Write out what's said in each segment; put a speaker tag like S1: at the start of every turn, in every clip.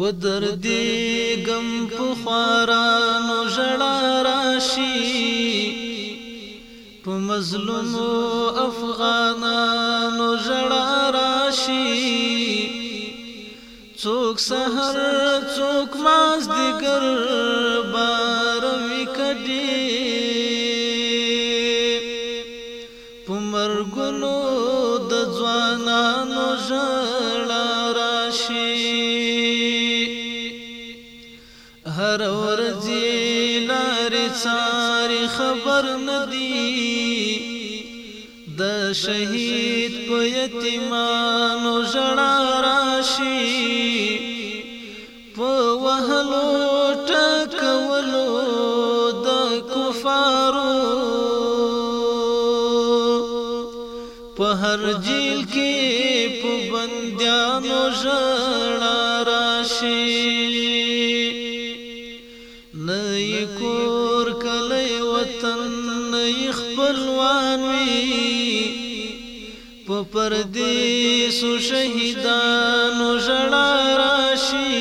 S1: و دردی غم په خوارانو ژړا راشي په مظلوم افغانانو ژړا راشي څوک سحر څوک ماز دیګر بار وکړي په مرګونو د ځوانانو ژړا راشي هر ورځی لارې ساري خبر ندي د شهید په یتیمانو ژړا راشي په وهلو ټکولو د کفارو په هر جیل کې په بندیانو ژړا راشي نه کور کله وطن نه خپلوان وي په پردیس شهیدانو ژړا راشي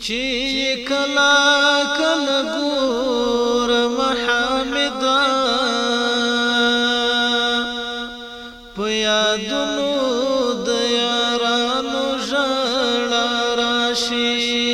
S1: چې کلا کله ګور محمدا په یادونو د یارانو ژړا راشي